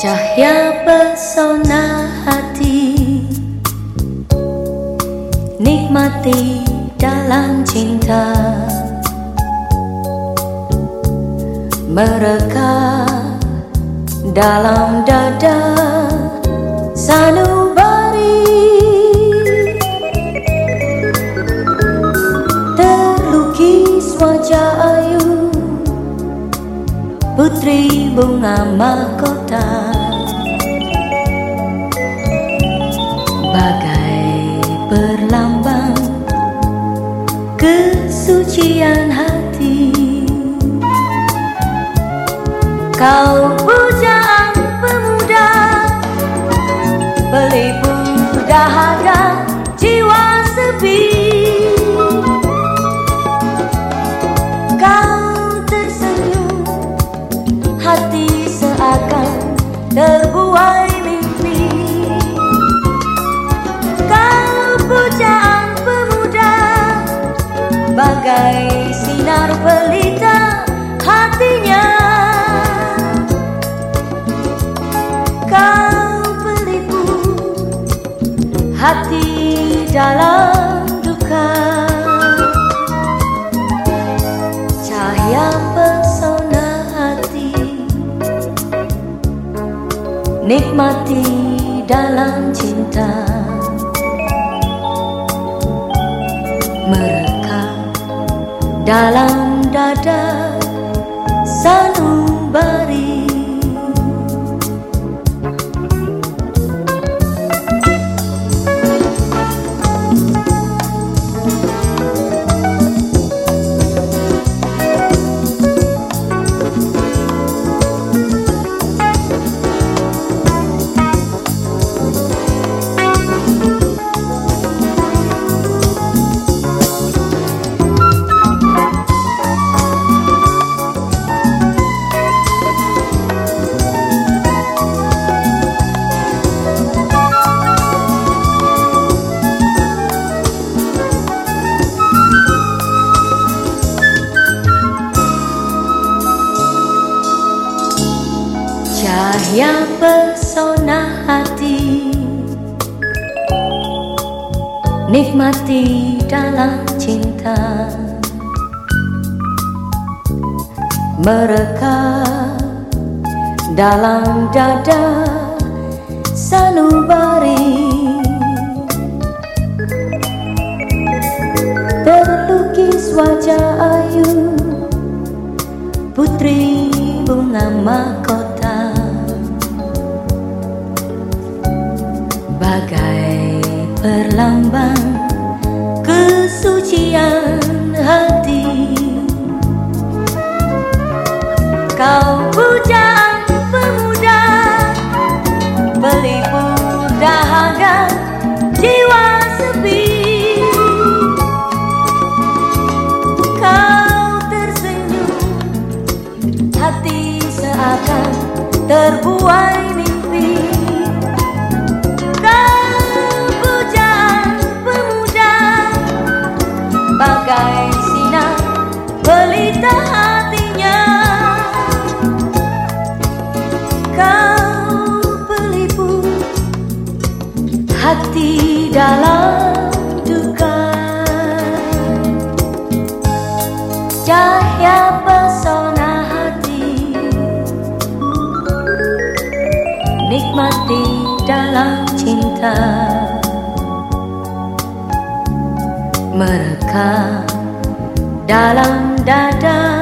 Cahaya pesona hati. Nikmati dalam cinta. Mereka dalam dada Sanubari. Terlukis wajah ayu Putri bunga mahkota. Bagai perlambang kesucian hati. Kau bagai sinar pelita hatinya. Kau pelipu hati dalam duka. Cahaya pesona hati Nikmati dalam cinta dalam dada sanubari Cahaya pesona hati. Nikmati dalam cinta. Mereka dalam dada sanubari Terlukis wajah ayu Putri bunga mahkota bagai perlambang kesucian hati. Kau pujaan pemuda pelipur dahaga jiwa sepi. Kau tersenyum hati seakan terbuai hati dalam duka. Cahaya pesona hati. Nikmati dalam cinta. Mereka dalam dada